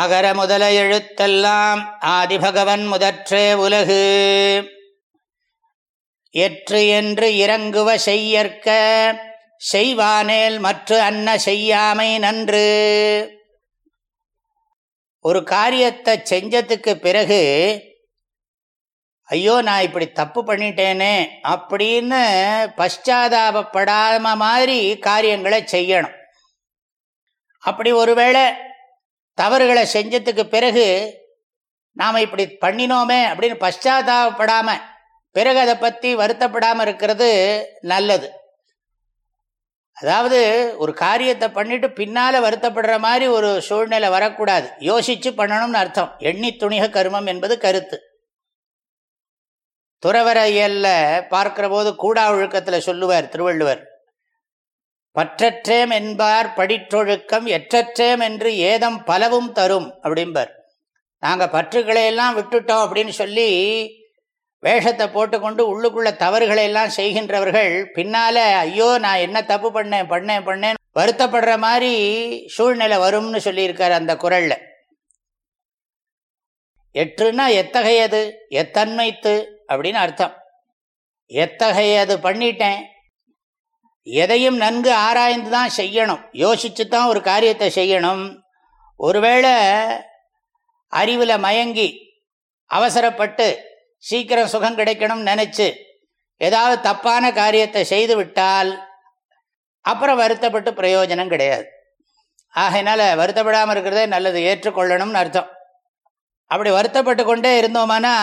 அகர முதல எழுத்தெல்லாம் ஆதிபகவன் முதற்றே உலகு. எற்று என்று இறங்குவ செய்யற்க செய்வானேல் மற்ற அன்ன செய்யாமை நன்று. ஒரு காரியத்தை செஞ்சதுக்கு பிறகு ஐயோ நான் இப்படி தப்பு பண்ணிட்டேனே அப்படின்னு பశ్చాதாபப்படாம மாதிரி காரியங்களை செய்யணும். அப்படி ஒருவேளை தவறுகளை செஞ்சதுக்கு பிறகு நாம் இப்படி பண்ணினோமே அப்படின்னு பశ్చాதாபப்படாமல் பிறகு அதை பற்றி வருத்தப்படாமல் இருக்கிறது நல்லது. அதாவது ஒரு காரியத்தை பண்ணிட்டு பின்னால் வருத்தப்படுற மாதிரி ஒரு சூழ்நிலை வரக்கூடாது. யோசித்து பண்ணணும்னு அர்த்தம். எண்ணி துணிக கருமம் என்பது கருத்து. துறவரையல்ல பார்க்கிற போது கூடா ஒழுக்கத்தில் சொல்லுவார் திருவள்ளுவர். பற்றற்றேம் என்பார் படிற்றொழுக்கம் எற்றற்றேம் என்று ஏதம் பலவும் தரும் அப்படிம்பார். நாங்கள் பற்றுகளையெல்லாம் எல்லாம் விட்டுட்டோம் அப்படின்னு சொல்லி வேஷத்தை போட்டுக்கொண்டு உள்ளுக்குள்ள தவறுகளை எல்லாம் செய்கின்றவர்கள் பின்னால ஐயோ நான் என்ன தப்பு பண்ணேன் பண்ணேன் பண்ணேன் வருத்தப்படுற மாதிரி சூழ்நிலை வரும்னு சொல்லியிருக்கார் அந்த குரல்ல. எட்டுன்னா எத்தகையது எத்தன்மைத்து அப்படின்னு அர்த்தம். எத்தகையது பண்ணிட்டேன் எதையும் நன்கு ஆராய்ந்து தான் செய்யணும். யோசிச்சு தான் ஒரு காரியத்தை செய்யணும். ஒருவேளை அறிவில் மயங்கி அவசரப்பட்டு சீக்கிரம் சுகம் கிடைக்கணும்னு நினச்சி ஏதாவது தப்பான காரியத்தை செய்து விட்டால் அப்புறம் வருத்தப்பட்டு பிரயோஜனம் கிடையாது. ஆகையினால வருத்தப்படாமல் இருக்கிறதே நல்லது. ஏற்றுக்கொள்ளணும்னு அர்த்தம். அப்படி வருத்தப்பட்டு கொண்டே இருந்தோம்னா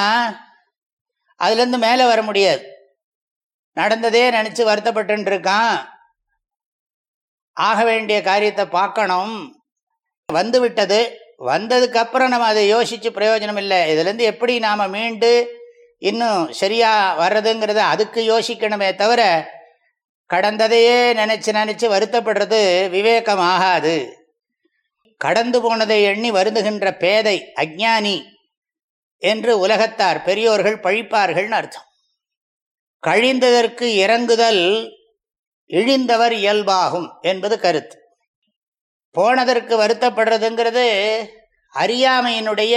அதுலேருந்து மேலே வர முடியாது. நடந்ததே நினச்சி வருத்தப்பட்டுருக்கான் ஆக வேண்டிய காரியத்தை பார்க்கணும். வந்து விட்டது வந்ததுக்கு அப்புறம் நம்ம அதை யோசிச்சு பிரயோஜனம் இல்லை இதுலேருந்து எப்படி நாம் மீண்டு இன்னும் சரியா வர்றதுங்கிறத அதுக்கு யோசிக்கணுமே தவிர கடந்ததையே நினைச்சு நினைச்சு வருத்தப்படுறது விவேகம் ஆகாது கடந்து போனதை எண்ணி வருந்துகின்ற பேதை அஜானி என்று உலகத்தார் பெரியோர்கள் பழிப்பார்கள்னு அர்த்தம். கழிந்ததற்கு இறங்குதல் இழிந்தவர் இயல்பாகும் என்பது கருத்து. போனதற்கு வருத்தப்படுறதுங்கிறது அறியாமையினுடைய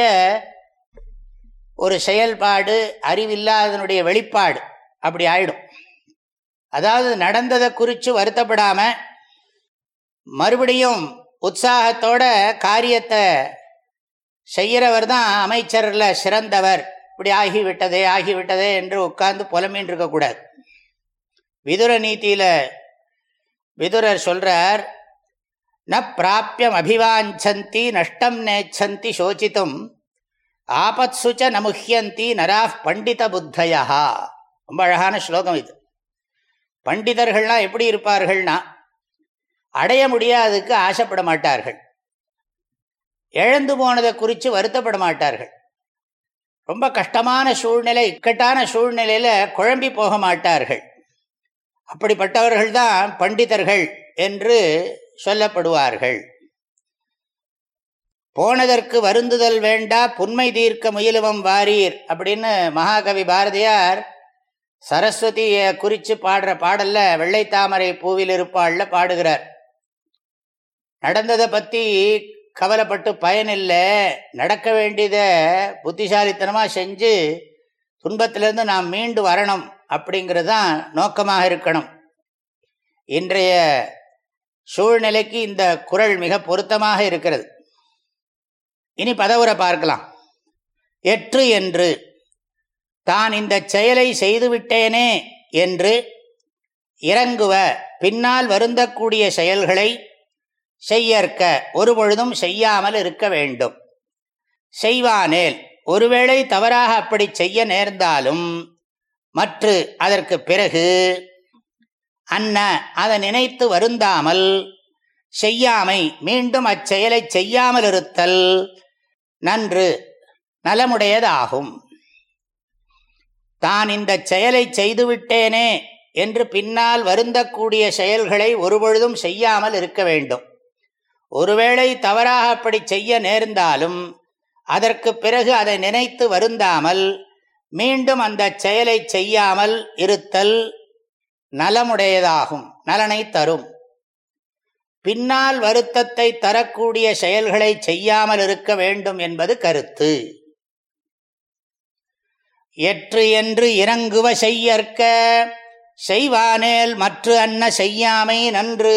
ஒரு செயல்பாடு அறிவில்லாதனுடைய வெளிப்பாடு. அப்படி ஆயிடும். அதாவது நடந்ததை குறித்து வருத்தப்படாமல் மறுபடியும் உற்சாகத்தோட காரியத்தை செய்கிறவர் தான் அமைச்சரில் சிறந்தவர். இப்படி ஆகிவிட்டதே ஆகிவிட்டதே என்று உட்கார்ந்து புலம்பின்னு இருக்கக்கூடாது விதுர நீதியில் விதுரர் சொல்கிறார் ந பிராபியம் அபிவாஞ்சந்தி நஷ்டம் நேச்சந்தி சோச்சித்தும் ஆபத் சுச்ச நமுஹியந்தி நரா பண்டித புத்தயா. ரொம்ப அழகான ஸ்லோகம் இது. பண்டிதர்கள்லாம் எப்படி இருப்பார்கள்னா அடைய முடியாததுக்கு ஆசைப்பட மாட்டார்கள். இழந்து போனதை குறித்து வருத்தப்பட மாட்டார்கள். ரொம்ப கஷ்டமான சூழ்நிலை இக்கட்டான சூழ்நிலையில் குழம்பி போக மாட்டார்கள். அப்படிப்பட்டவர்கள் தான் பண்டிதர்கள் என்று சொல்லப்படுவார்கள். போனதற்கு வருந்துதல் வேண்டா புன்மை தீர்க்க முயலுவம் வாரீர் அப்படின்னு மகாகவி பாரதியார் சரஸ்வதியை குறித்து பாடுற பாடல்ல வெள்ளைத்தாமரை பூவில் இருப்பாள்ல பாடுகிறார். நடந்ததை பற்றி கவலைப்பட்டு பயனில்லை. நடக்க வேண்டியதை புத்திசாலித்தனமாக செஞ்சு துன்பத்திலேருந்து நாம் மீண்டு வரணும் அப்படிங்கிறது தான் நோக்கமாக இருக்கணும். இன்றைய சூழ்நிலைக்கு இந்த குரல் மிக பொருத்தமாக இருக்கிறது. இனி பதவுரை பார்க்கலாம். எற்று என்று. தான் இந்த செயலை செய்துவிட்டேனே என்று இறங்குவ. பின்னால் வருந்தக்கூடிய செயல்களை செய்யற்க ஒரு பொழுதும் செய்யாமல் இருக்க வேண்டும். செய்வானேல் ஒருவேளை தவறாக அப்படி செய்ய நேர்ந்தாலும் மற்று அதற்கு பிறகு அன்ன அதை நினைத்து வருந்தாமல் செய்யாமை மீண்டும் அச்செயலை செய்யாமல் இருத்தல் நன்று நலமுடையதாகும். தான் இந்த செயலை செய்துவிட்டேனே என்று பின்னால் வருந்தக்கூடிய செயல்களை ஒருபொழுதும் செய்யாமல் இருக்க வேண்டும். ஒருவேளை தவறாக அப்படி செய்ய நேர்ந்தாலும் அதற்கு பிறகு அதை நினைத்து வருந்தாமல் மீண்டும் அந்த செயலை செய்யாமல் இருத்தல் நலமுடையதாகும் நலனை தரும். பின்னால் வருத்தத்தை தரக்கூடிய செயல்களை செய்யாமல் இருக்க வேண்டும் என்பது கருத்து. எற்று என்று இறங்குவ செய்யற்க செய்வானேல் மற்ற அன்ன செய்யாமை நன்று.